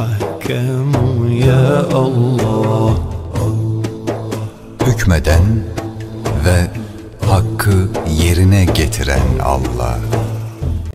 الحكم يا الله hükmeden ve hakkı yerine getiren Allah.